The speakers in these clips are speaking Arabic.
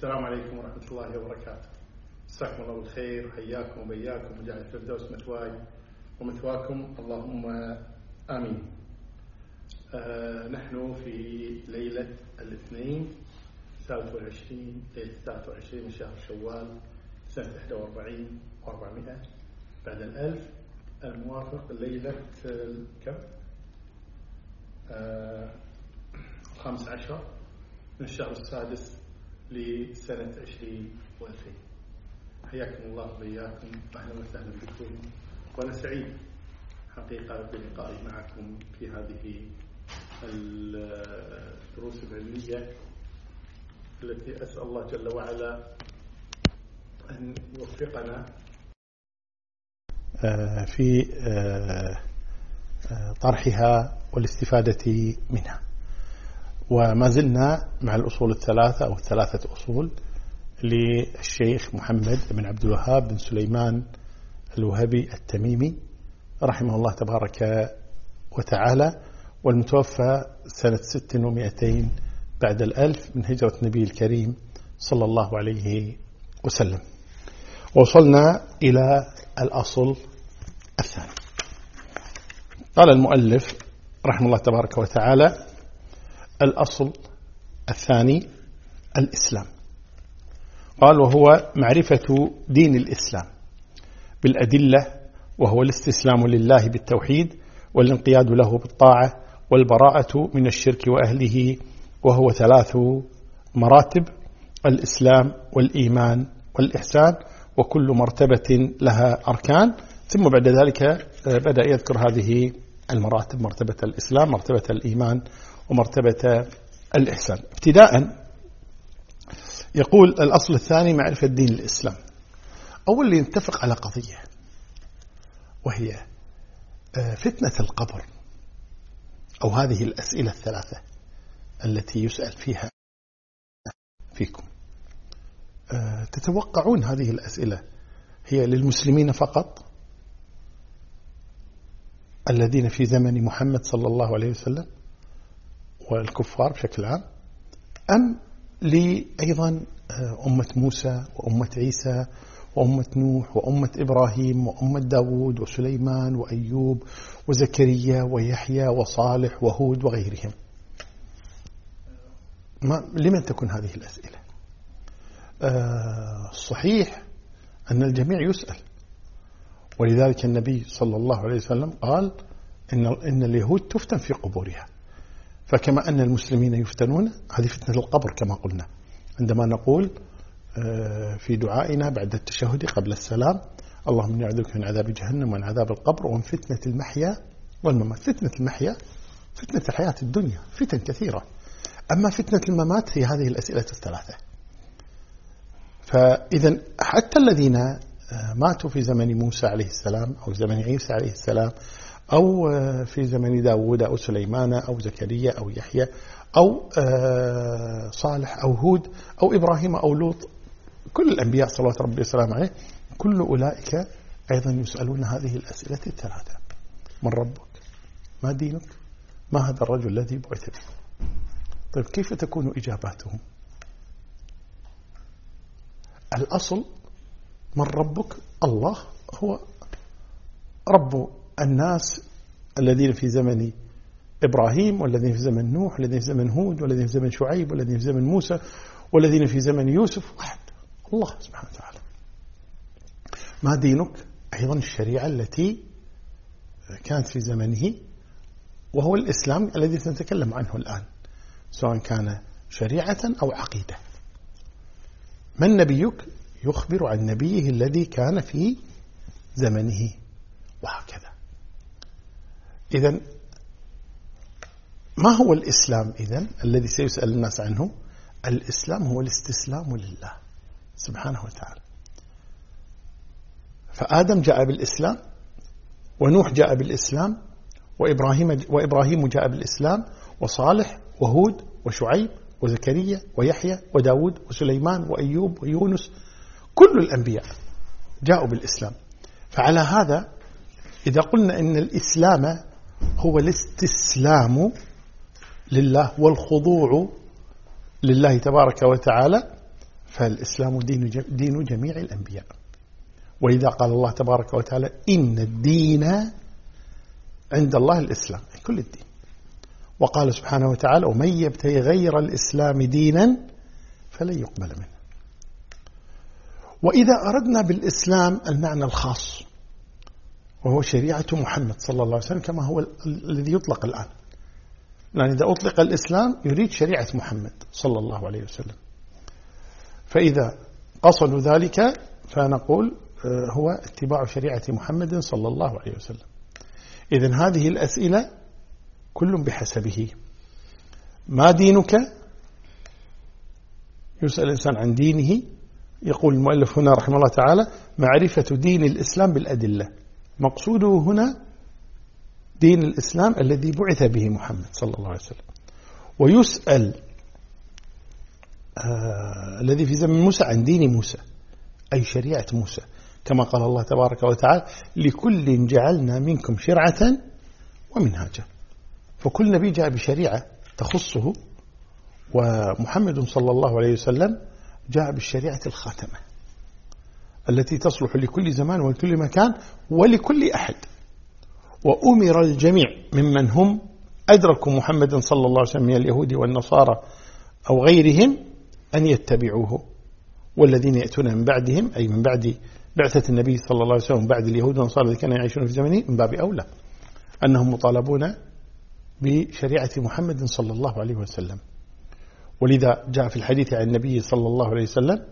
السلام عليكم ورحمة الله وبركاته. مساكم الله بالخير وحياكم وبياكم وجعل الفردوس مثواي ومثواكم. اللهم آمين. آه نحن في ليلة الاثنين 23 ليلة 23 من شهر شوال سنة 41 و400 بعد الألف الموافق ليلة كم؟ آه الخامس عشر من الشهر السادس لسنة 20 و2000 حياكم الله وبياكم أهلا وسهلا بكم وأنا سعيد حقيقة بلقائي معكم في هذه الدروس العلمية التي أسأل الله جل وعلا أن يوفقنا. في طرحها والاستفادة منها. وما زلنا مع الأصول الثلاثة أو الثلاثة أصول للشيخ محمد بن عبد الوهاب بن سليمان الوهبي التميمي رحمه الله تبارك وتعالى والمتوفى سنة ست ومئتين بعد الألف من هجرة النبي الكريم صلى الله عليه وسلم. وصلنا إلى الأصل الثاني. قال المؤلف رحمه الله تبارك وتعالى الأصل الثاني الإسلام. قال وهو معرفة دين الإسلام بالأدلة وهو الاستسلام لله بالتوحيد والانقياد له بالطاعة والبراءة من الشرك وأهله وهو ثلاث مراتب الإسلام والإيمان والإحسان وكل مرتبة لها أركان. ثم بعد ذلك بدأ يذكر هذه المراتب مرتبة الإسلام مرتبة الإيمان ومرتبة الإحسان. ابتداء يقول الأصل الثاني معرفة دين الإسلام. أول نتفق على قضية وهي فتنة القبر أو هذه الأسئلة الثلاثة التي يسأل فيها فيكم. تتوقعون هذه الأسئلة هي للمسلمين فقط؟ الذين في زمن محمد صلى الله عليه وسلم؟ والكفار بشكل عام أم لأيضا أمة موسى وأمة عيسى وأمة نوح وأمة إبراهيم وأمة داود وسليمان وأيوب وزكريا ويحيى وصالح وهود وغيرهم. ما لمن تكون هذه الأسئلة؟ آه صحيح أن الجميع يسأل. ولذلك النبي صلى الله عليه وسلم قال إن, إن اليهود تفتن في قبورها. فكما أن المسلمين يفتنون هذه فتنة القبر كما قلنا. عندما نقول في دعائنا بعد التشهد قبل السلام اللهم بك من عذاب جهنم ومن عذاب القبر ومن فتنة المحيا والممات. فتنة المحيا فتنة الحياة الدنيا فتن كثيرة. أما فتنة الممات هي هذه الأسئلة الثلاثة. فإذا حتى الذين ماتوا في زمن موسى عليه السلام أو زمن عيسى عليه السلام أو في زمن داود أو سليمان أو زكريا أو يحيى أو صالح أو هود أو إبراهيم أو لوط. كل الأنبياء صلوات ربي وسلامه عليه كل أولئك أيضا يسألون هذه الأسئلة الثلاثة. من ربك؟ ما دينك؟ ما هذا الرجل الذي بعث به طيب كيف تكون إجاباتهم؟ الأصل من ربك الله هو رب الناس الذين في زمن إبراهيم والذين في زمن نوح والذين في زمن هود والذين في زمن شعيب والذين في زمن موسى والذين في زمن يوسف. واحد. الله سبحانه وتعالى. ما دينك؟ أيضا الشريعة التي كانت في زمنه وهو الإسلام الذي سنتكلم عنه الآن سواء كان شريعة أو عقيدة. من نبيك يخبر عن نبيه الذي كان في زمنه. وهكذا. إذا ما هو الإسلام إذن الذي سيسأل الناس عنه؟ الإسلام هو الاستسلام لله سبحانه وتعالى. فآدم جاء بالإسلام ونوح جاء بالإسلام وإبراهيم, وإبراهيم جاء بالإسلام وصالح وهود وشعيب وزكريا ويحيى وداود وسليمان وأيوب ويونس كل الأنبياء جاءوا بالإسلام. فعلى هذا إذا قلنا أن الإسلام هو الاستسلام لله والخضوع لله تبارك وتعالى فالإسلام دين, دين جميع الأنبياء. وإذا قال الله تبارك وتعالى إن الدين عند الله الإسلام كل الدين. وقال سبحانه وتعالى ومن يبتغي غير الإسلام دينا فلن يقبل منه. وإذا أردنا بالإسلام المعنى الخاص. وهو شريعة محمد صلى الله عليه وسلم كما هو الذي يطلق الآن. لأن إذا أطلق الإسلام يريد شريعة محمد صلى الله عليه وسلم. فإذا قصدوا ذلك فنقول آه، هو اتباع شريعة محمد صلى الله عليه وسلم. إذن هذه الأسئلة كل بحسبه. ما دينك؟ يسأل الإنسان عن دينه. يقول المؤلف هنا رحمه الله تعالى معرفة دين الإسلام بالأدلة. مقصوده هنا دين الإسلام الذي بعث به محمد صلى الله عليه وسلم. ويسأل آه الذي في زمن موسى عن دين موسى أي شريعة موسى. كما قال الله تبارك وتعالى لكل جعلنا منكم شرعة ومنهاجا. فكل نبي جاء بشريعة تخصه ومحمد صلى الله عليه وسلم جاء بالشريعة الخاتمة. التي تصلح لكل زمان ولكل مكان ولكل أحد. وأمر الجميع ممن هم أدركوا محمدا صلى الله عليه وسلم من اليهود والنصارى أو غيرهم أن يتبعوه. والذين يأتون من بعدهم أي من بعد بعثة النبي صلى الله عليه وسلم بعد اليهود والنصارى الذين كانوا يعيشون في زمنه من باب أولى. أنهم مطالبون بشريعة محمد صلى الله عليه وسلم. ولذا جاء في الحديث عن النبي صلى الله عليه وسلم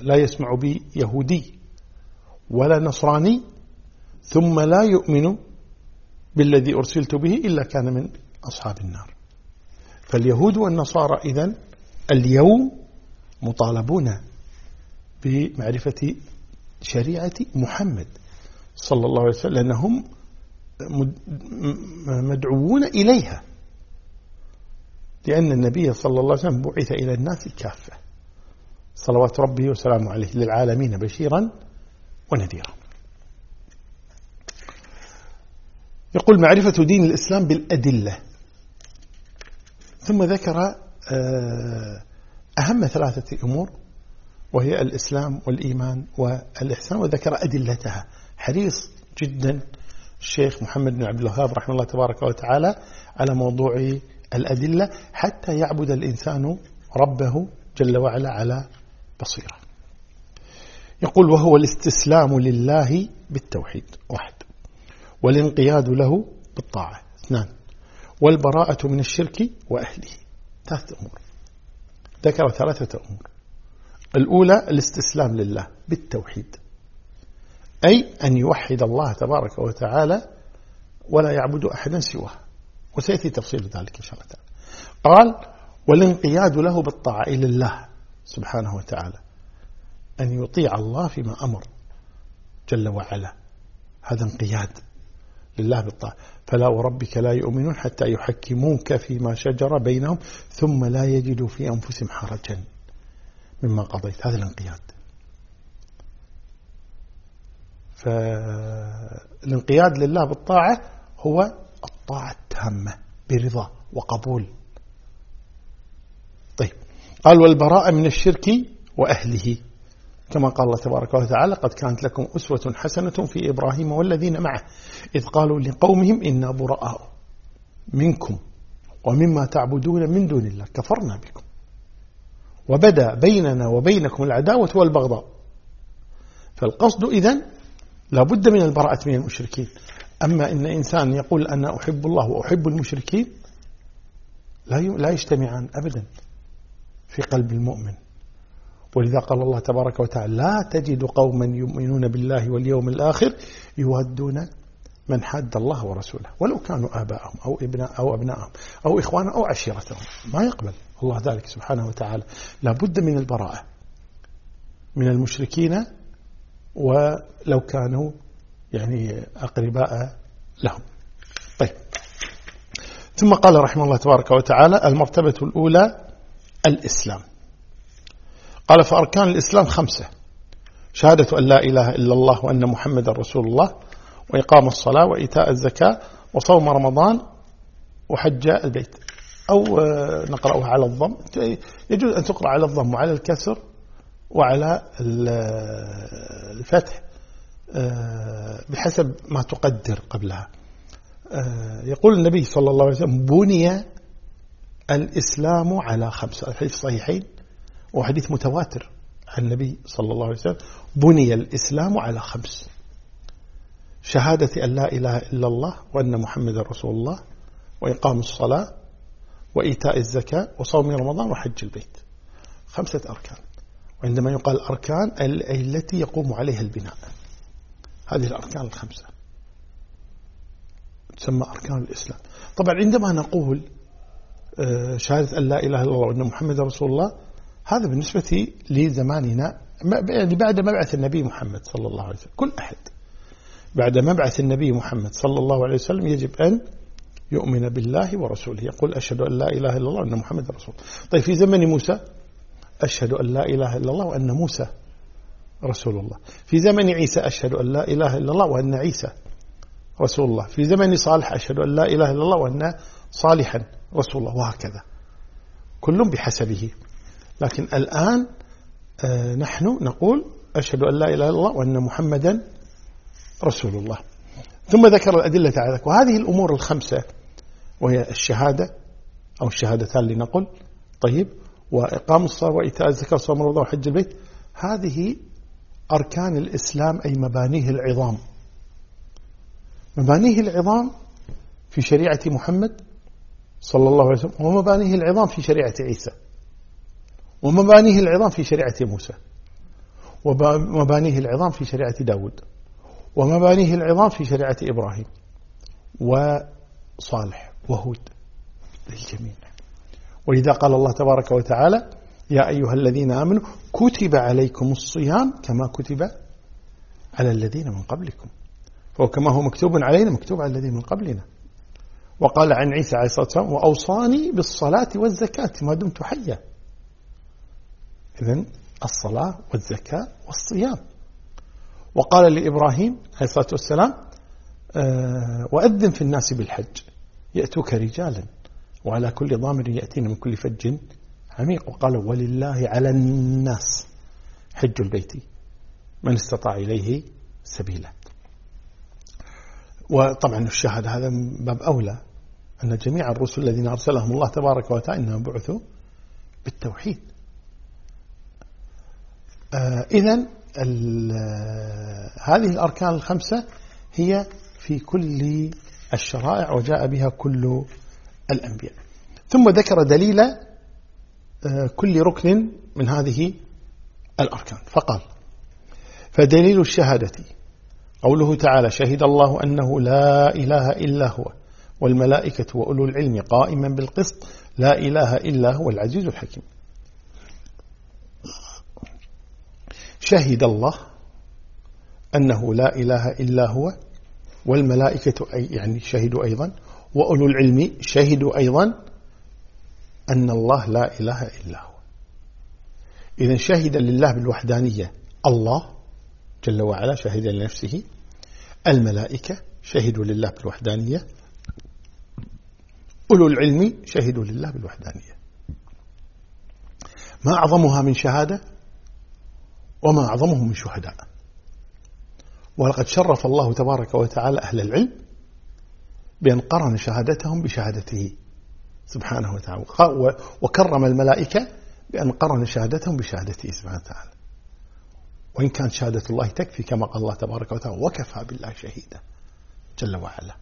لا يسمع بي يهودي ولا نصراني ثم لا يؤمن بالذي أرسلت به إلا كان من أصحاب النار. فاليهود والنصارى إذن اليوم مطالبون بمعرفة شريعة محمد صلى الله عليه وسلم لأنهم مدعوون إليها لأن النبي صلى الله عليه وسلم بعث إلى الناس كافة. صلوات ربه وسلامه عليه للعالمين بشيرا ونذيرا. يقول معرفة دين الإسلام بالأدلة. ثم ذكر آه، أهم ثلاثة أمور وهي الإسلام والإيمان والإحسان وذكر أدلتها. حريص جدا الشيخ محمد بن عبد الوهاب رحمه الله تبارك وتعالى على موضوع الأدلة حتى يعبد الإنسان ربه جل وعلا على بصيرة. يقول وهو الاستسلام لله بالتوحيد واحد. والانقياد له بالطاعة اثنان. والبراءة من الشرك وأهله ثلاثة أمور. ذكر ثلاثة أمور. الأولى الاستسلام لله بالتوحيد. أي أن يوحد الله تبارك وتعالى ولا يعبد أحدا سواه. وسيأتي تفصيل ذلك إن شاء الله تعالى. قال والانقياد له بالطاعة إلى الله. سبحانه وتعالى أن يطيع الله فيما أمر جل وعلا. هذا انقياد لله بالطاعة. فلا وربك لا يؤمنون حتى يحكموك فيما شجر بينهم ثم لا يجدوا في أنفسهم حرجا مما قضيت. هذا الانقياد. فالانقياد لله بالطاعة هو الطاعة التامة برضا وقبول. طيب قال والبراءة من الشرك وأهله. كما قال الله تبارك وتعالى قد كانت لكم أسوة حسنة في إبراهيم والذين معه. إذ قالوا لقومهم إنا براء منكم ومما تعبدون من دون الله كفرنا بكم. وبدا بيننا وبينكم العداوة والبغضاء. فالقصد إذن لابد من البراءة من المشركين. أما إن إنسان يقول أنا أحب الله وأحب المشركين لا لا يجتمعان أبدا. في قلب المؤمن. ولذا قال الله تبارك وتعالى لا تجد قوما يؤمنون بالله واليوم الآخر يودون من حاد الله ورسوله. ولو كانوا آباءهم أو ابناء أو أبنائهم أو إخوانهم أو عشيرتهم. ما يقبل. الله ذلك سبحانه وتعالى. لا بد من البراءة من المشركين ولو كانوا يعني أقرباء لهم. طيب. ثم قال رحمه الله تبارك وتعالى المرتبة الأولى الإسلام. قال فأركان الإسلام خمسة شهادة أن لا إله إلا الله وأن محمد رسول الله وإقام الصلاة وإيتاء الزكاة وصوم رمضان وحج البيت. أو نقرأها على الضم. يجوز أن تقرأ على الضم وعلى الكسر وعلى الفتح بحسب ما تقدر قبلها. يقول النبي صلى الله عليه وسلم بني الإسلام على خمسة الحديث صحيحين وحديث متواتر عن النبي صلى الله عليه وسلم. بني الإسلام على خمس. شهادة أن لا إله إلا الله وأن محمد رسول الله وإقام الصلاة وإيتاء الزكاة وصوم رمضان وحج البيت. خمسة أركان. وعندما يقال أركان التي يقوم عليها البناء. هذه الأركان الخمسة. تسمى أركان الإسلام. طبعا عندما نقول شهادة أن لا إله إلا الله وأن محمد رسول الله هذا بالنسبة لزماننا يعني بعد مبعث النبي محمد صلى الله عليه وسلم كل أحد. بعد مبعث النبي محمد صلى الله عليه وسلم يجب أن يؤمن بالله ورسوله يقول أشهد أن لا إله إلا الله وأن محمد رسول طيب في زمن موسى أشهد أن لا إله إلا الله وأن موسى رسول الله. في زمن عيسى أشهد أن لا إله إلا الله وأن عيسى رسول الله. في زمن صالح أشهد أن لا إله إلا الله وأن صالحا رسول الله وهكذا. كل بحسبه. لكن الآن آه، نحن نقول أشهد أن لا إله إلا الله وأن محمدا رسول الله. ثم ذكر الأدلة على ذلك. وهذه الأمور الخمسة وهي الشهادة أو الشهادتان لنقل. طيب. وإقام الصلاة وإيتاء الزكاة وصوم رمضان وحج البيت. هذه أركان الإسلام أي مبانيه العظام. مبانيه العظام في شريعة محمد صلى الله عليه وسلم ومبانيه العظام في شريعة عيسى. ومبانيه العظام في شريعة موسى. ومبانيه العظام في شريعة داود. ومبانيه العظام في شريعة إبراهيم. وصالح وهود للجميع. ولذا قال الله تبارك وتعالى يا أيها الذين آمنوا كتب عليكم الصيام كما كتب على الذين من قبلكم. فكما هو مكتوب علينا مكتوب على الذين من قبلنا. وقال عن عيسى عليه الصلاة والسلام وأوصاني بالصلاة والزكاة ما دمت حيا. إذن الصلاة والزكاة والصيام. وقال لإبراهيم عليه الصلاة والسلام آه، وأذن في الناس بالحج يأتوك رجالا وعلى كل ضامر يأتين من كل فج عميق. وقال ولله على الناس حج البيت من استطاع إليه سبيلا. وطبعا الشهادة هذا باب أولى أن جميع الرسل الذين أرسلهم الله تبارك وتعالى إنهم بعثوا بالتوحيد. آه إذا هذه الأركان الخمسة هي في كل الشرائع وجاء بها كل الأنبياء. ثم ذكر دليل آه، كل ركن من هذه الأركان. فقال فدليل الشهادة قوله تعالى شهد الله أنه لا إله إلا هو والملائكة وأولو العلم قائما بالقسط لا إله إلا هو العزيز الحكيم. شهد الله أنه لا إله إلا هو والملائكة أي يعني شهدوا أيضا وأولو العلم شهدوا أيضا أن الله لا إله إلا هو. إذا شهد لله بالوحدانية الله جل وعلا شهد لنفسه الملائكة شهدوا لله بالوحدانية. أولو العلم شهدوا لله بالوحدانية. ما أعظمها من شهادة وما أعظمهم من شهداء. ولقد شرف الله تبارك وتعالى أهل العلم بأن قرن شهادتهم بشهادته سبحانه وتعالى. وكرم الملائكة بأن قرن شهادتهم بشهادته سبحانه وتعالى. وإن كانت شهادة الله تكفي كما قال الله تبارك وتعالى وكفى بالله شهيدا جل وعلا.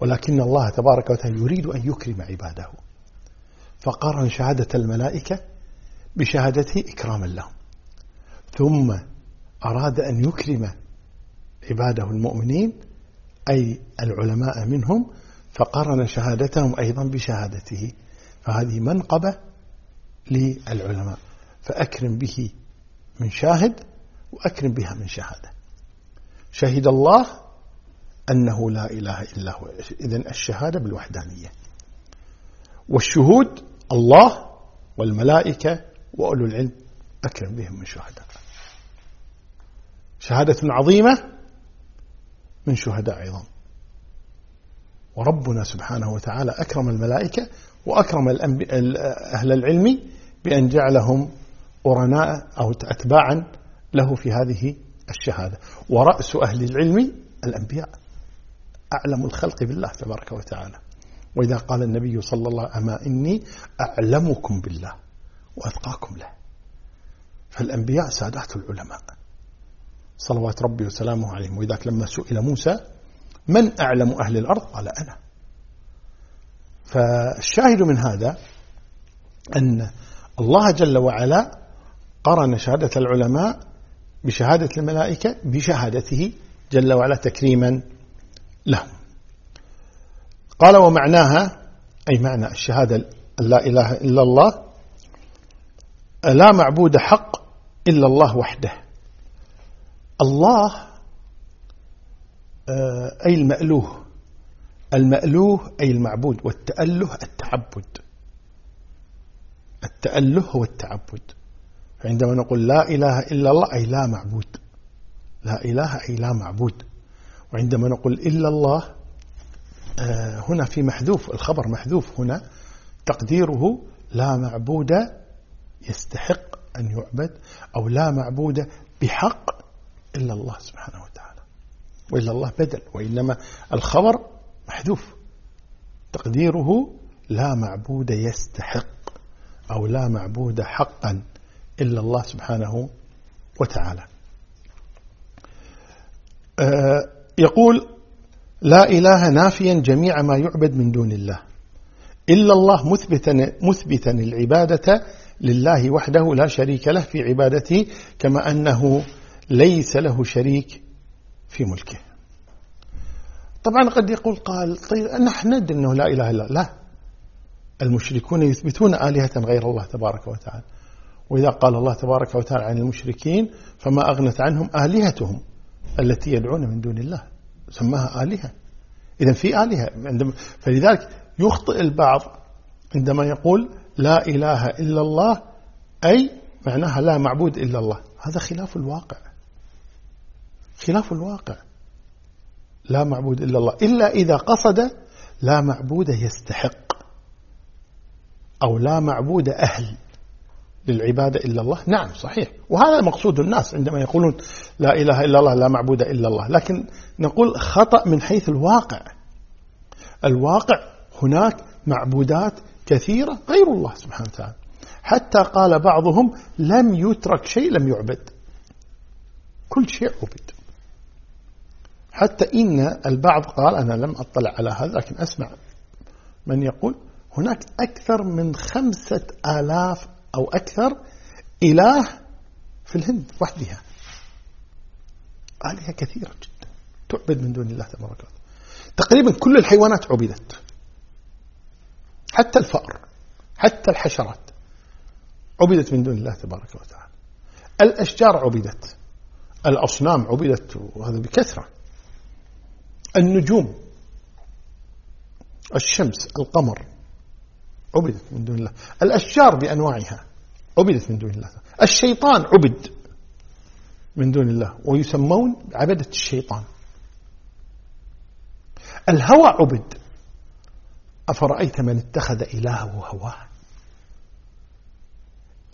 ولكن الله تبارك وتعالى يريد أن يكرم عباده. فقارن شهادة الملائكة بشهادته إكراما لهم. ثم أراد أن يكرم عباده المؤمنين أي العلماء منهم فقرن شهادتهم أيضا بشهادته. فهذه منقبة للعلماء. فأكرم به من شاهد وأكرم بها من شهادة. شهد الله أنه لا إله إلا هو. إذن الشهادة بالوحدانية. والشهود الله والملائكة وأولو العلم أكرم بهم من شهداء. شهادة عظيمة من شهداء عظام وربنا سبحانه وتعالى أكرم الملائكة وأكرم أهل العلم بأن جعلهم قرناء أو أتباعا له في هذه الشهادة. ورأس أهل العلم الأنبياء. أعلم الخلق بالله تبارك وتعالى. وإذا قال النبي صلى الله عليه وسلم أما إني أعلمكم بالله وأتقاكم له. فالأنبياء سادات العلماء. صلوات ربي وسلامه عليهم. وإذاك لما سئل موسى من أعلم أهل الأرض؟ قال أنا. فالشاهد من هذا أن الله جل وعلا قرن شهادة العلماء بشهادة الملائكة بشهادته جل وعلا تكريما لهم. قال ومعناها أي معنى الشهادة لا إله إلا الله لا معبود حق إلا الله وحده. الله آه، أي المألوه المألوه أي المعبود والتأله التعبد. التأله هو التعبد. عندما نقول لا إله إلا الله أي لا معبود. لا إله أي لا معبود. وعندما نقول إلا الله آه، هنا في محذوف الخبر محذوف هنا. تقديره لا معبود يستحق أن يعبد أو لا معبود بحق إلا الله سبحانه وتعالى. وإلا الله بدل وإنما الخبر محذوف. تقديره لا معبود يستحق أو لا معبود حقا. إلا الله سبحانه وتعالى. آه، يقول لا إله نافيا جميع ما يعبد من دون الله إلا الله مثبتا, مثبتا العبادة لله وحده لا شريك له في عبادته كما أنه ليس له شريك في ملكه. طبعا قد يقول قال طيب نحن ندري أنه لا إله إلا لا المشركون يثبتون آلهة غير الله تبارك وتعالى. وإذا قال الله تبارك وتعالى عن المشركين فما أغنت عنهم آلهتهم التي يدعون من دون الله سماها آلهة. إذا في آلهة. فلذلك يخطئ البعض عندما يقول لا إله إلا الله أي معناها لا معبود إلا الله. هذا خلاف الواقع. خلاف الواقع. لا معبود إلا الله. إلا إذا قصد لا معبود يستحق أو لا معبود أهل. للعبادة إلا الله؟ نعم صحيح. وهذا مقصود الناس عندما يقولون لا إله إلا الله لا معبود إلا الله. لكن نقول خطأ من حيث الواقع. الواقع هناك معبودات كثيرة غير الله سبحانه وتعالى. حتى قال بعضهم لم يترك شيء لم يعبد. كل شيء عبد. حتى إن البعض قال أنا لم أطلع على هذا لكن أسمع من يقول هناك أكثر من خمسة آلاف أو أكثر إله في الهند وحدها. آلهة كثيرة جدا تعبد من دون الله تبارك وتعالى. تقريبا كل الحيوانات عبدت. حتى الفأر حتى الحشرات عبدت من دون الله تبارك وتعالى. الأشجار عبدت. الأصنام عبدت وهذا بكثرة. النجوم الشمس القمر عبدت من دون الله. الأشجار بأنواعها عبدت من دون الله. الشيطان عبد من دون الله. ويسمون عبدة الشيطان. الهوى عبد. أفرأيت من اتخذ إلهه هواه؟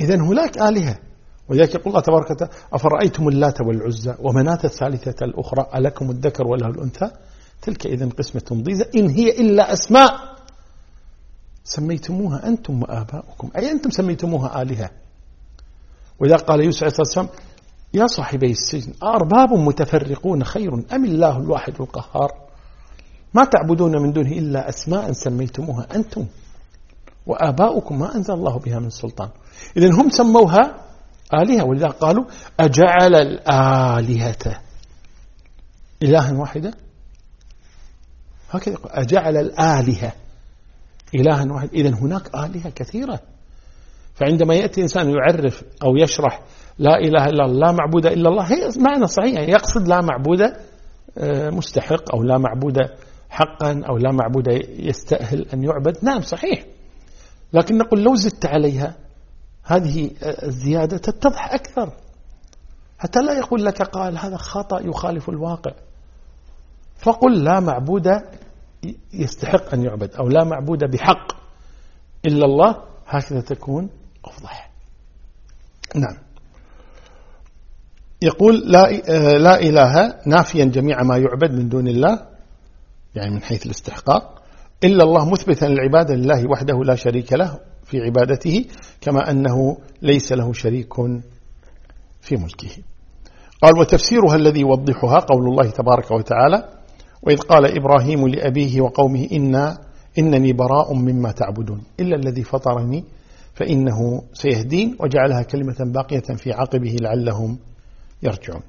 إذا هناك آلهة. ولذلك يقول الله تبارك وتعالى أفرأيتم اللات والعزى ومناة الثالثة الأخرى؟ ألكم الذكر وله الأنثى؟ تلك إذا قسمة ضيزة إن هي إلا أسماء. سميتموها أنتم وآباؤكم. أي أنتم سميتموها آلهة. وإذا قال يوسف عليه الصلاة والسلام يا صاحبي السجن أرباب متفرقون خير أم الله الواحد القهار؟ ما تعبدون من دونه إلا أسماء سميتموها أنتم وآباؤكم ما أنزل الله بها من سلطان. إذا هم سموها آلهة. ولذا قالوا أجعل الآلهة إلها واحدا هكذا أجعل الآلهة. إلها واحد. إذا هناك آلهة كثيرة. فعندما يأتي إنسان يعرف أو يشرح لا إله إلا الله لا معبود إلا الله هي معنى صحيح. يعني يقصد لا معبود آه، مستحق أو لا معبود حقا أو لا معبود يستأهل أن يعبد. نعم صحيح. لكن نقول لو زدت عليها هذه الزيادة تتضح أكثر. حتى لا يقول لك قال هذا خطأ يخالف الواقع. فقل لا معبود يستحق أن يعبد أو لا معبود بحق إلا الله هكذا تكون أفضح. نعم. يقول لا, لا إله نافيا جميع ما يعبد من دون الله يعني من حيث الاستحقاق إلا الله مثبتا العبادة لله وحده لا شريك له في عبادته كما أنه ليس له شريك في ملكه. قال وتفسيرها الذي يوضحها قول الله تبارك وتعالى وإذ قال إبراهيم لأبيه وقومه إنا إنني براء مما تعبدون إلا الذي فطرني فإنه سيهدين وجعلها كلمة باقية في عقبه لعلهم يرجعون.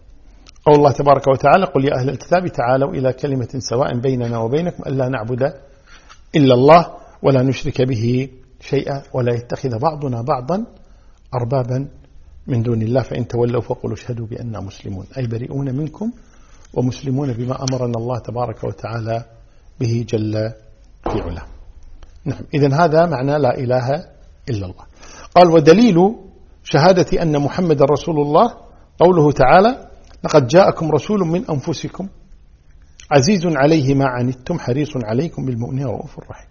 قول الله تبارك وتعالى قل يا أهل الكتاب تعالوا إلى كلمة سواء بيننا وبينكم ألا نعبد إلا الله ولا نشرك به شيئا ولا يتخذ بعضنا بعضا أربابا من دون الله فإن تولوا فقلوا اشهدوا بأننا مسلمون. أي بريئون منكم ومسلمون بما أمرنا الله تبارك وتعالى به جل في علاه. نعم إذا هذا معنى لا إله إلا الله. قال ودليل شهادة أن محمد رسول الله قوله تعالى لقد جاءكم رسول من أنفسكم عزيز عليه ما عنتم حريص عليكم بالمؤمنين رؤوف الرحيم.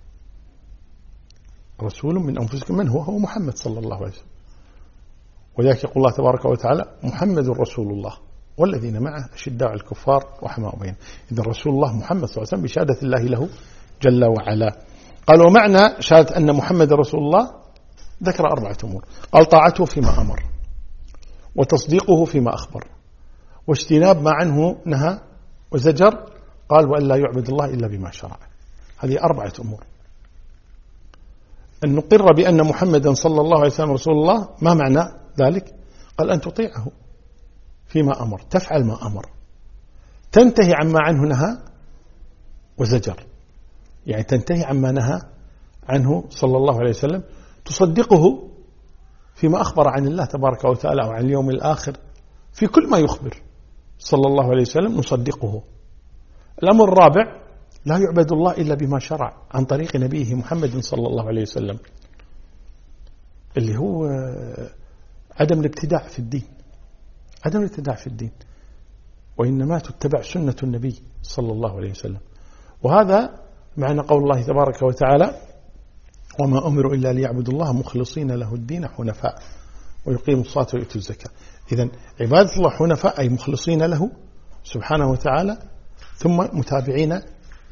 رسول من أنفسكم من هو؟ هو محمد صلى الله عليه وسلم. ولذلك يقول الله تبارك وتعالى محمد رسول الله. والذين معه أشداء على الكفار وحماء بينهم إذا رسول الله محمد صلى الله عليه وسلم بشهادة الله له جل وعلا. قال ومعنى شهادة أن محمد رسول الله؟ ذكر أربعة أمور. قال طاعته فيما أمر وتصديقه فيما أخبر واجتناب ما عنه نهى وزجر قال وأن لا يعبد الله إلا بما شرع. هذه أربعة أمور. أن نقر بأن محمدا صلى الله عليه وسلم رسول الله ما معنى ذلك؟ قال أن تطيعه. فيما أمر تفعل ما أمر. تنتهي عما عنه نهى وزجر. يعني تنتهي عما نهى عنه صلى الله عليه وسلم تصدقه فيما أخبر عن الله تبارك وتعالى وعن اليوم الآخر في كل ما يخبر صلى الله عليه وسلم نصدقه. الأمر الرابع لا يعبد الله إلا بما شرع عن طريق نبيه محمد صلى الله عليه وسلم اللي هو عدم الابتداع في الدين. عدم الابتداع في الدين وإنما تتبع سنة النبي صلى الله عليه وسلم. وهذا معنى قول الله تبارك وتعالى وما أمروا إلا ليعبدوا الله مخلصين له الدين حنفاء ويقيموا الصلاة ويؤتوا الزكاة. إذا عبادة الله حنفاء أي مخلصين له سبحانه وتعالى ثم متابعين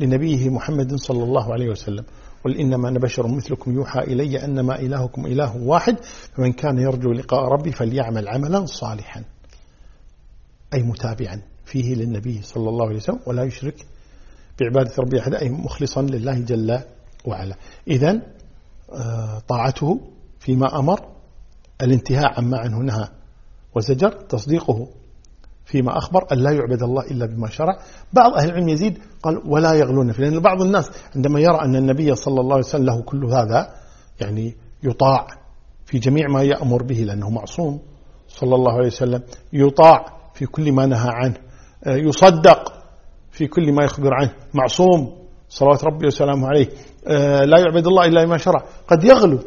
لنبيه محمد صلى الله عليه وسلم. قل إنما أنا بشر مثلكم يوحى إلي أنما إلهكم إله واحد فمن كان يرجو لقاء ربي فليعمل عملا صالحا. أي متابعا فيه للنبي صلى الله عليه وسلم ولا يشرك بعبادة ربي أحد أي مخلصا لله جل وعلا. إذا آه، طاعته فيما أمر الانتهاء عما عنه نهى وزجر تصديقه فيما أخبر أن لا يعبد الله إلا بما شرع. بعض أهل العلم يزيد قال ولا يغلون فيه لأن بعض الناس عندما يرى أن النبي صلى الله عليه وسلم له كل هذا يعني يطاع في جميع ما يأمر به لأنه معصوم صلى الله عليه وسلم يطاع في كل ما نهى عنه. آه، يصدق في كل ما يخبر عنه. معصوم صلوات ربي وسلامه عليه. آه، لا يعبد الله إلا بما شرع. قد يغلو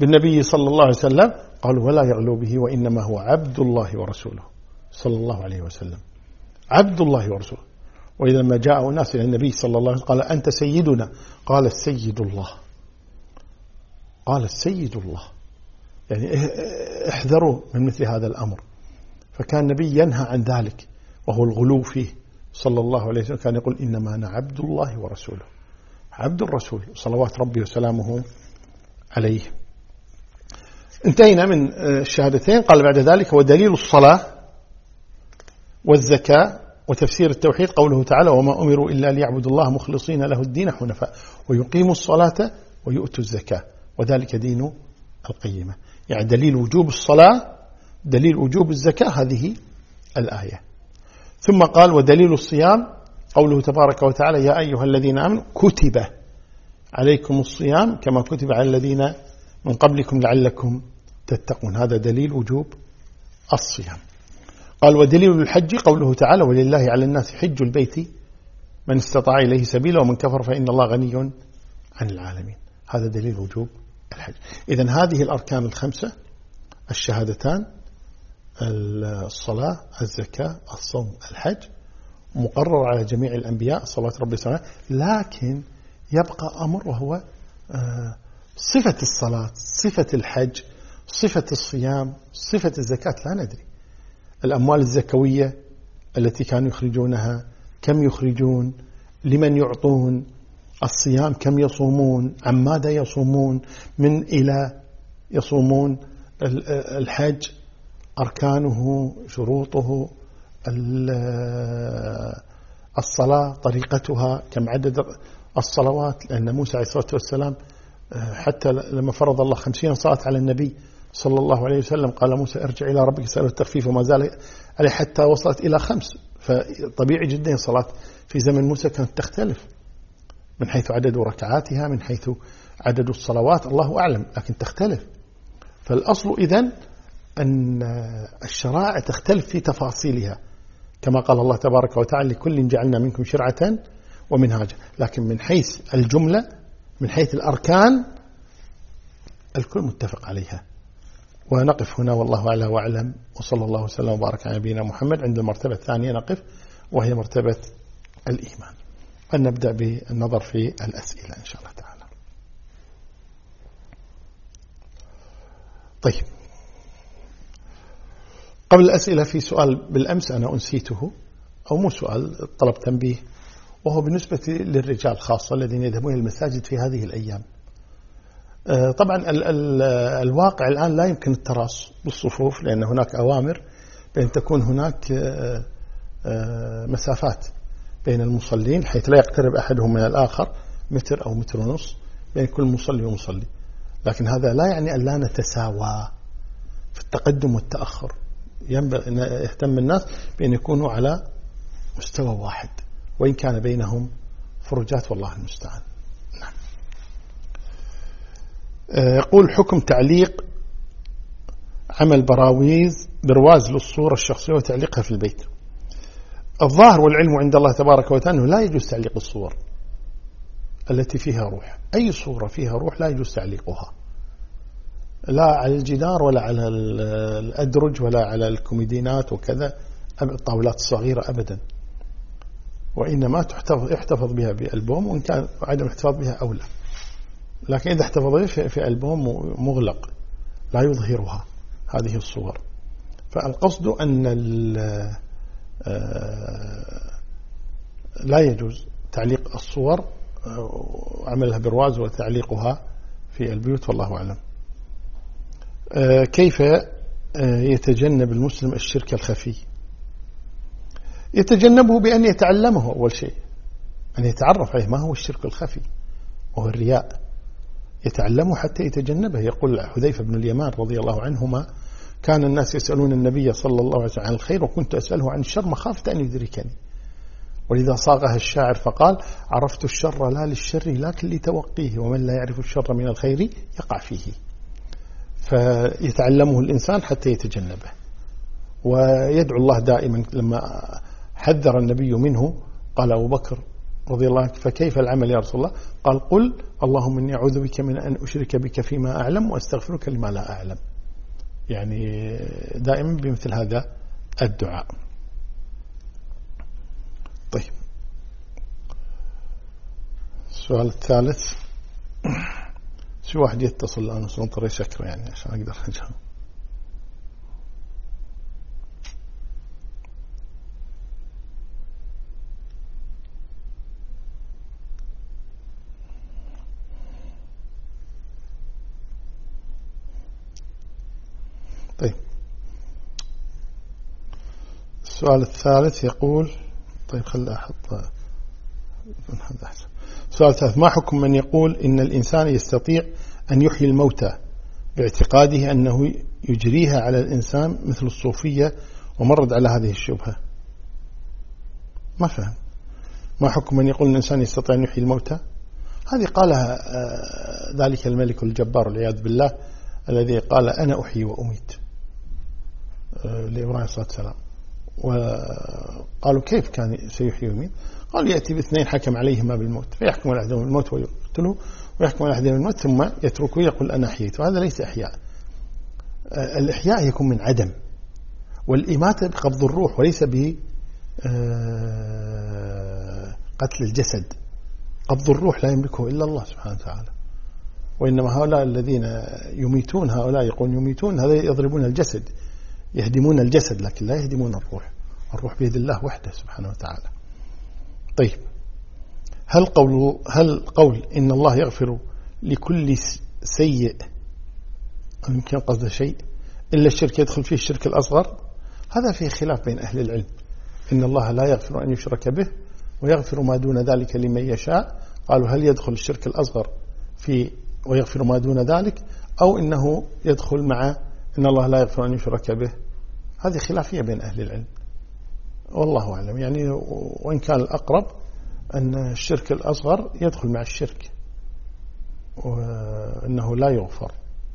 بالنبي صلى الله عليه وسلم. قالوا ولا يغلو به وإنما هو عبد الله ورسوله. صلى الله عليه وسلم. عبد الله ورسوله. وإذا ما جاء ناس إلى النبي صلى الله عليه وسلم قال أنت سيدنا. قال السيد الله. قال السيد الله. يعني احذروا من مثل هذا الأمر. فكان النبي ينهى عن ذلك وهو الغلو فيه. صلى الله عليه وسلم كان يقول إنما أنا عبد الله ورسوله. عبد الرسول صلوات ربي وسلامه عليه. انتهينا من الشهادتين. قال بعد ذلك ودليل الصلاة والزكاة وتفسير التوحيد قوله تعالى وما أمروا إلا ليعبدوا الله مخلصين له الدين حنفاء. ويقيموا الصلاة ويؤتوا الزكاة وذلك دين القيمة. يعني دليل وجوب الصلاة دليل وجوب الزكاة هذه الآية. ثم قال ودليل الصيام قوله تبارك وتعالى يا أيها الذين آمنوا كتب عليكم الصيام كما كتب على الذين من قبلكم لعلكم تتقون. هذا دليل وجوب الصيام. قال ودليل الحج قوله تعالى ولله على الناس حج البيت من استطاع إليه سبيلا ومن كفر فإن الله غني عن العالمين. هذا دليل وجوب الحج. إذا هذه الأركان الخمسة الشهادتان الصلاة الزكاة الصوم الحج مقرر على جميع الأنبياء صلى ربي وسلامه لكن يبقى أمر وهو آه، صفة الصلاة صفة الحج صفة الصيام صفة الزكاة لا ندري. الأموال الزكوية التي كانوا يخرجونها كم يخرجون لمن يعطون الصيام كم يصومون عن ماذا يصومون من إلى يصومون الحج. أركانه شروطه الصلاة طريقتها كم عدد الصلوات لأن موسى عليه الصلاة والسلام حتى لما فرض الله خمسين صلاة على النبي صلى الله عليه وسلم قال موسى ارجع إلى ربك اسأله التخفيف وما زال عليه حتى وصلت إلى خمس. فطبيعي جدا الصلاة في زمن موسى كانت تختلف من حيث عدد ركعاتها من حيث عدد الصلوات الله أعلم لكن تختلف. فالأصل إذن أن الشرائع تختلف في تفاصيلها كما قال الله تبارك وتعالى لكل جعلنا منكم شرعة ومنهاجا. لكن من حيث الجملة من حيث الأركان الكل متفق عليها. ونقف هنا والله أعلى وأعلم وصلى الله وسلم وبارك على نبينا محمد. عند المرتبة الثانية نقف وهي مرتبة الإيمان. أن نبدأ بالنظر في الأسئلة إن شاء الله تعالى. طيب. قبل الأسئلة في سؤال بالأمس أنا أنسيته أو مو سؤال طلب تنبيه وهو بالنسبة للرجال خاصة الذين يذهبون إلى المساجد في هذه الأيام. آه، طبعا ال ال الواقع الآن لا يمكن التراص بالصفوف لأن هناك أوامر بأن تكون هناك آه، آه، مسافات بين المصلين حيث لا يقترب أحدهم من الآخر متر أو متر ونص بين كل مصلي ومصلي. لكن هذا لا يعني أن لا نتساوى في التقدم والتأخر. ينبغي أن يهتم الناس بأن يكونوا على مستوى واحد وإن كان بينهم فروجات والله المستعان. نعم. آه، يقول حكم تعليق عمل براويز برواز للصورة الشخصية وتعليقها في البيت. الظاهر والعلم عند الله تبارك وتعالى لا يجوز تعليق الصور التي فيها روح. أي صورة فيها روح لا يجوز تعليقها. لا على الجدار ولا على الأدرج ولا على الكوميدينات وكذا الطاولات الصغيرة أبدا. وإنما تحتفظ يحتفظ بها بألبوم وإن كان عدم الاحتفاظ بها أولى. لكن إذا احتفظ بها في ألبوم مغلق لا يظهرها. هذه الصور. فالقصد أن آه، لا يجوز تعليق الصور آه، عملها برواز وتعليقها في البيوت والله أعلم. كيف يتجنب المسلم الشرك الخفي؟ يتجنبه بأن يتعلمه أول شيء. أن يتعرف عليه ما هو الشرك الخفي؟ وهو الرياء. يتعلمه حتى يتجنبه. يقول حذيفة بن اليمان رضي الله عنهما كان الناس يسألون النبي صلى الله عليه وسلم عن الخير وكنت أسأله عن الشر مخافة أن يدركني. ولذا صاغها الشاعر فقال عرفت الشر لا للشر لكن لتوقيه ومن لا يعرف الشر من الخير يقع فيه. فيتعلمه الإنسان حتى يتجنبه. ويدعو الله دائما لما حذر النبي منه قال أبو بكر رضي الله عنه فكيف العمل يا رسول الله؟ قال قل اللهم إني أعوذ بك من أن أشرك بك فيما أعلم وأستغفرك لما لا أعلم. يعني دائما بمثل هذا الدعاء. طيب. السؤال الثالث. شو واحد يتصل؟ الآن وسنطر شكره يعني عشان أقدر أجاوب. طيب. السؤال الثالث يقول طيب خل أحط هذا أحسن. الثالث ما حكم من يقول إن الإنسان يستطيع أن يحيي الموتى؟ باعتقاده أنه يجريها على الإنسان مثل الصوفية ومرد على هذه الشبهة. ما فهم. ما حكم من يقول الإنسان يستطيع أن يحيي الموتى؟ هذه قالها آه، ذلك الملك الجبار والعياذ بالله الذي قال أنا أحيي وأميت لإبراهيم صلى الله عليه وسلم وقالوا كيف كان سيحيي ويميت قال يأتي باثنين حكم عليهما بالموت فيحكم على أحدهم الموت ويقتله ويحكم على أحدهم الموت ثم يتركه يقول أنا أحييت وهذا ليس إحياء. الإحياء يكون من عدم والإماتة بقبض الروح وليس ب آه، قتل الجسد. قبض الروح لا يملكه إلا الله سبحانه وتعالى. وإنما هؤلاء الذين يميتون هؤلاء يقولون يميتون هذا يضربون الجسد يهدمون الجسد لكن لا يهدمون الروح. الروح بيد الله وحده سبحانه وتعالى. طيب. هل قول هل قول إن الله يغفر لكل سيء أو يمكن قصد شيء إلا الشرك يدخل فيه الشرك الأصغر؟ هذا فيه خلاف بين أهل العلم. إن الله لا يغفر أن يشرك به ويغفر ما دون ذلك لمن يشاء. قالوا هل يدخل الشرك الأصغر في ويغفر ما دون ذلك؟ أو إنه يدخل مع إن الله لا يغفر أن يشرك به؟ هذه خلافية بين أهل العلم. والله أعلم. يعني وإن كان الأقرب أن الشرك الأصغر يدخل مع الشرك وأنه لا يغفر.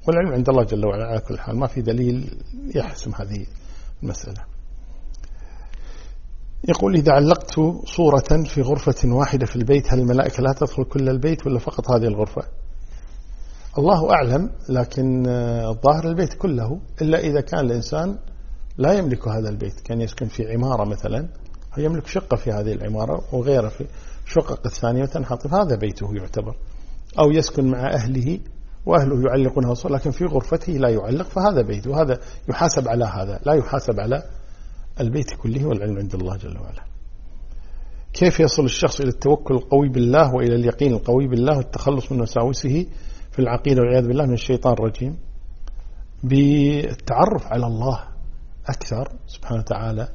والعلم عند الله جل وعلا على كل حال ما في دليل يحسم هذه المسألة. يقول إذا علقت صورة في غرفة واحدة في البيت هل الملائكة لا تدخل كل البيت ولا فقط هذه الغرفة؟ الله أعلم لكن الظاهر البيت كله إلا إذا كان الإنسان لا يملك هذا البيت. كان يسكن في عمارة مثلا يملك شقة في هذه العمارة وغيره في شقق الثانية تنحط هذا بيته يعتبر. أو يسكن مع أهله وأهله يعلقونها لكن في غرفته لا يعلق فهذا بيت. وهذا يحاسب على هذا. لا يحاسب على البيت كله والعلم عند الله جل وعلا. كيف يصل الشخص إلى التوكل القوي بالله وإلى اليقين القوي بالله والتخلص من وساوسه في العقيدة والعياذ بالله من الشيطان الرجيم؟ بالتعرف على الله. أكثر سبحانه وتعالى.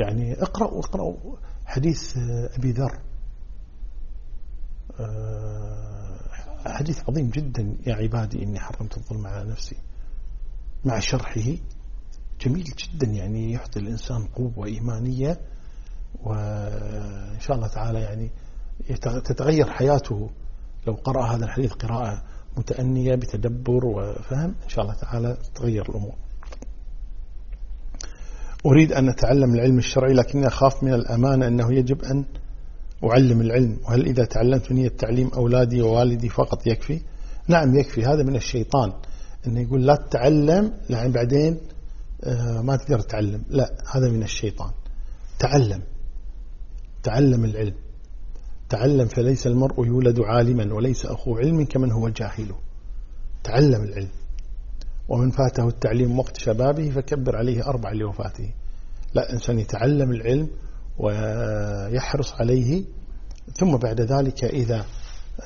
يعني اقرأوا اقرأوا حديث أبي ذر. آه، حديث عظيم جدا يا عبادي إني حرمت الظلم على نفسي. مع شرحه جميل جدا يعني يعطي الإنسان قوة إيمانية وإن شاء الله تعالى يعني تتغير حياته. لو قرأ هذا الحديث قراءة متأنية بتدبر وفهم إن شاء الله تعالى تتغير الأمور. أريد أن أتعلم العلم الشرعي لكني أخاف من الأمانة أنه يجب أن أعلم العلم. وهل إذا تعلمت نية تعليم أولادي ووالدي فقط يكفي؟ نعم يكفي. هذا من الشيطان أنه يقول لا تتعلم لعن بعدين آه، ما تقدر تتعلم. لا هذا من الشيطان. تعلم. تعلم العلم. تعلم فليس المرء يولد عالما وليس أخو علم كمن هو جاهل. تعلم العلم. ومن فاته التعليم وقت شبابه فكبر عليه أربع لوفاته. لا إنسان يتعلم العلم ويحرص عليه ثم بعد ذلك إذا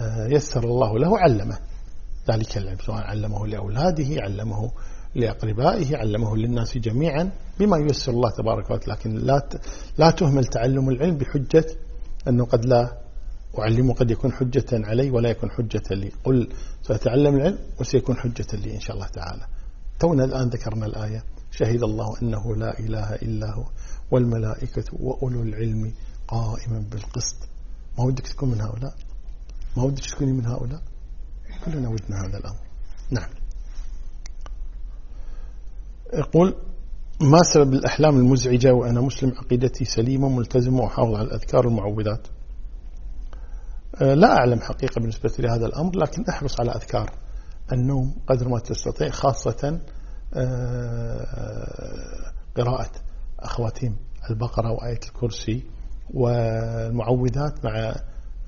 آه، يسر الله له علمه. ذلك العلم سواء علمه لأولاده علمه لأقربائه علمه للناس جميعا بما ييسر الله تبارك وتعالى. لكن لا لا تهمل تعلم العلم بحجة أنه قد لا أعلمه قد يكون حجة علي ولا يكون حجة لي. قل سأتعلم العلم وسيكون حجة لي إن شاء الله تعالى. تونا الآن ذكرنا الآية. شهد الله أنه لا إله إلا هو والملائكة وأولو العلم قائما بالقسط. ما ودك تكون من هؤلاء؟ ما ودك تكوني من هؤلاء؟ كلنا ودنا هذا الأمر. نعم. يقول ما سبب الأحلام المزعجة وأنا مسلم؟ عقيدتي سليمة ملتزمة وحافظ على الأذكار والمعوذات. لا أعلم حقيقة بالنسبة لهذا الأمر لكن أحرص على أذكار النوم قدر ما تستطيع خاصة أه، قراءة أخواتيم البقرة وآية الكرسي والمعوذات مع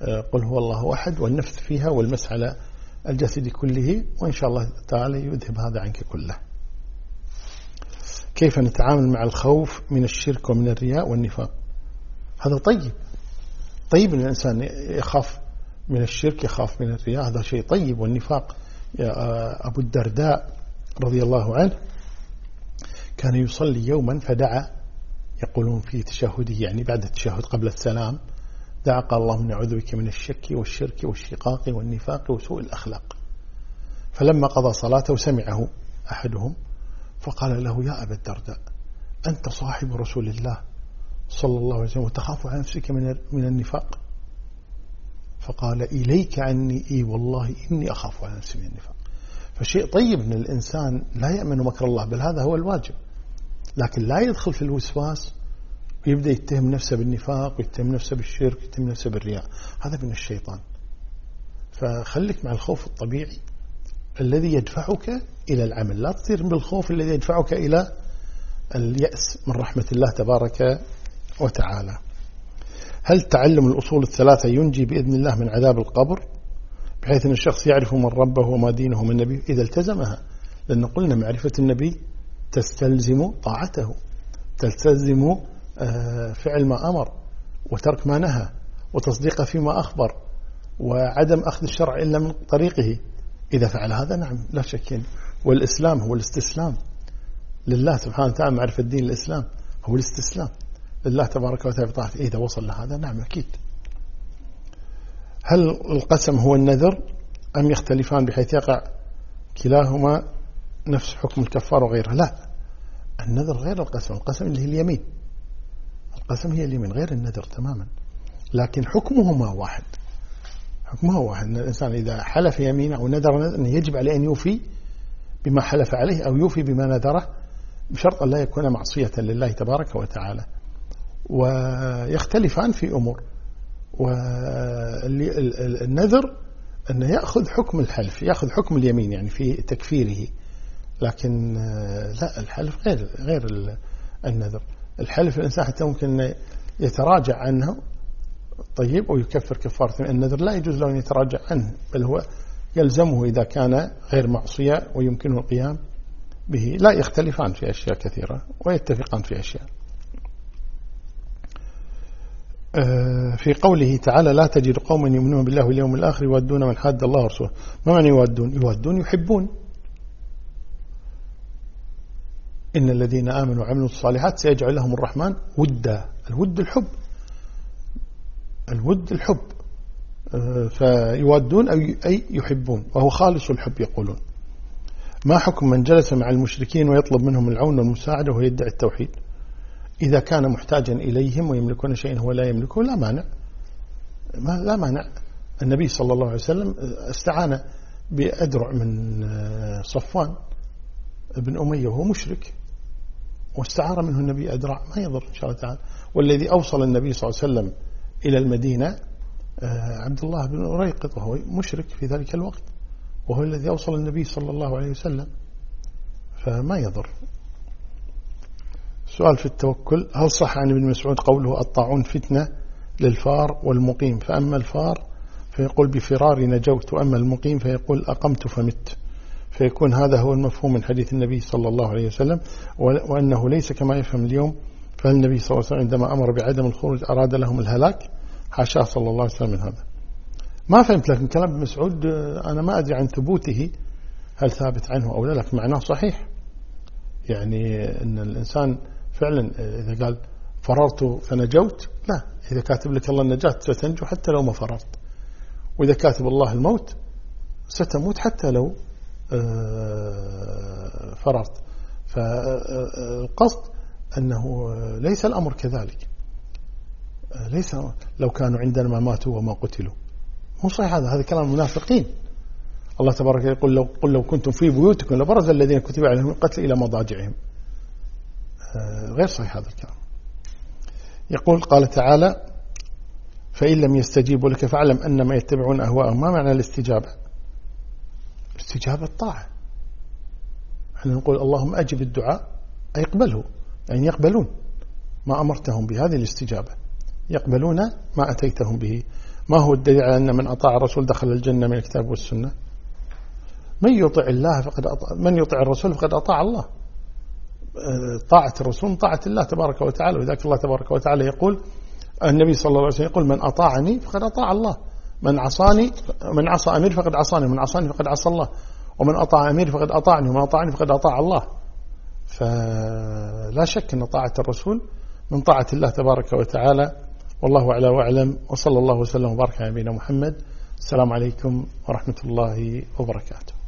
أه، قل هو الله أحد والنفث فيها والمس على الجسد كله وإن شاء الله تعالى يذهب هذا عنك كله. كيف نتعامل مع الخوف من الشرك ومن الرياء والنفاق؟ هذا طيب. طيب أن الإنسان يخاف من الشرك يخاف من الرياء. هذا شيء طيب والنفاق يا أبو الدرداء رضي الله عنه. كان يصلي يوما فدعا يقولون في تشهده يعني بعد التشهد قبل السلام دعا قال اللهم نعوذ بك من الشك والشرك والشقاق والنفاق وسوء الأخلاق. فلما قضى صلاته سمعه أحدهم فقال له يا أبا الدرداء أنت صاحب رسول الله صلى الله عليه وسلم وتخاف على نفسك من من النفاق؟ فقال إليك عني إي والله إني أخاف على نفسي من النفاق. فشيء طيب أن الإنسان لا يأمن مكر الله بل هذا هو الواجب. لكن لا يدخل في الوسواس ويبدأ يتهم نفسه بالنفاق ويتهم نفسه بالشرك ويتهم نفسه بالرياء. هذا من الشيطان. فخليك مع الخوف الطبيعي الذي يدفعك إلى العمل. لا تصير بالخوف الذي يدفعك إلى اليأس من رحمة الله تبارك وتعالى. هل تعلم الأصول الثلاثة ينجي بإذن الله من عذاب القبر؟ بحيث أن الشخص يعرف من ربه وما دينه ومن نبيه. إذا التزمها. لأن قلنا معرفة النبي تستلزم طاعته. تستلزم آه، فعل ما أمر وترك ما نهى وتصديق فيما أخبر وعدم أخذ الشرع إلا من طريقه. إذا فعل هذا نعم لا شك. والإسلام هو الاستسلام لله سبحانه وتعالى. معرفة الدين الإسلام هو الاستسلام. لله تبارك وتعالى بطاعته إذا وصل لهذا؟ نعم أكيد. هل القسم هو النذر أم يختلفان بحيث يقع كلاهما نفس حكم الكفار وغيره لا. النذر غير القسم. القسم اللي هي اليمين. القسم هي اليمين غير النذر تماما. لكن حكمهما واحد. حكمه واحد. أن الإنسان إذا حلف يمين أو نذر أنه يجب عليه أن يوفي بما حلف عليه أو يوفي بما نذره بشرط أن لا يكون معصية لله تبارك وتعالى. ويختلفان في أمور. والنذر أنه يأخذ حكم الحلف يأخذ حكم اليمين يعني في تكفيره. لكن لا الحلف غير غير النذر. الحلف الإنسان حتى ممكن يتراجع عنه طيب ويكفر كفارة. النذر لا يجوز له أن يتراجع عنه بل هو يلزمه إذا كان غير معصية ويمكنه القيام به. لا يختلفان في أشياء كثيرة ويتفقان في أشياء. آه، في قوله تعالى لا تجد قوما يؤمنون بالله واليوم الآخر يودون من حاد الله ورسوله. ما معنى يودون يودون يحبون. إن الذين آمنوا وعملوا الصالحات سيجعل لهم الرحمن ودا. الود الحب. الود الحب. آه، فيودون أي يحبون. وهو خالص الحب يقولون. ما حكم من جلس مع المشركين ويطلب منهم العون والمساعدة ويدعي التوحيد؟ إذا كان محتاجا إليهم ويملكون شيئا هو لا يملكه لا مانع. ما لا مانع. النبي صلى الله عليه وسلم استعان بأدرع من آه، صفوان ابن أمية وهو مشرك واستعار منه النبي أدرع. ما يضر إن شاء الله تعالى. والذي أوصل النبي صلى الله عليه وسلم إلى المدينة آه، عبد الله بن أريقط وهو مشرك في ذلك الوقت وهو الذي أوصل النبي صلى الله عليه وسلم. فما يضر. سؤال في التوكل. هل صح عن ابن مسعود قوله الطاعون فتنة للفار والمقيم؟ فأما الفار فيقول بفراري نجوت وأما المقيم فيقول أقمت فمت. فيكون هذا هو المفهوم من حديث النبي صلى الله عليه وسلم وأنه ليس كما يفهم اليوم. فالنبي صلى الله عليه وسلم عندما أمر بعدم الخروج أراد لهم الهلاك؟ حاشاه صلى الله عليه وسلم من هذا. ما فهمت لكن كلام ابن مسعود أنا ما أدري عن ثبوته هل ثابت عنه أو لا لكن معناه صحيح. يعني أن الإنسان فعلا إذا قال فررت فنجوت لا إذا كاتب لك الله النجاة ستنجو حتى لو ما فررت. وإذا كاتب الله الموت ستموت حتى لو آه، فررت. فالقصد أنه ليس الأمر كذلك. ليس لو كانوا عندنا ما ماتوا وما قتلوا. مو صحيح هذا هذا كلام المنافقين. الله تبارك يقول لو قل لو كنتم في بيوتكم لبرز الذين كتب عليهم القتل إلى مضاجعهم. آه، غير صحيح هذا الكلام. يقول قال تعالى فإن لم يستجيبوا لك فاعلم أنما يتبعون أهواءهم. ما معنى الاستجابة؟ استجابة طاعة إحنا نقول اللهم أجب الدعاء أي اقبله يعني يقبلون ما أمرتهم بهذه الاستجابة. يقبلون ما أتيتهم به. ما هو الدليل على أن من أطاع الرسول دخل الجنة من الكتاب والسنة؟ من يطع الله فقد أطاع من يطع الرسول فقد أطاع الله. طاعة الرسول طاعة الله تبارك وتعالى. وذلك الله تبارك وتعالى يقول النبي صلى الله عليه وسلم يقول من أطاعني فقد أطاع الله. من عصاني من عصى أمير فقد عصاني ومن عصاني فقد عصى الله. ومن أطاع أمير فقد أطاعني ومن أطاعني فقد أطاع الله. فلا شك أن طاعة الرسول من طاعة الله تبارك وتعالى. والله أعلى وأعلم. وصلى الله وسلم وبارك على نبينا محمد. السلام عليكم ورحمة الله وبركاته.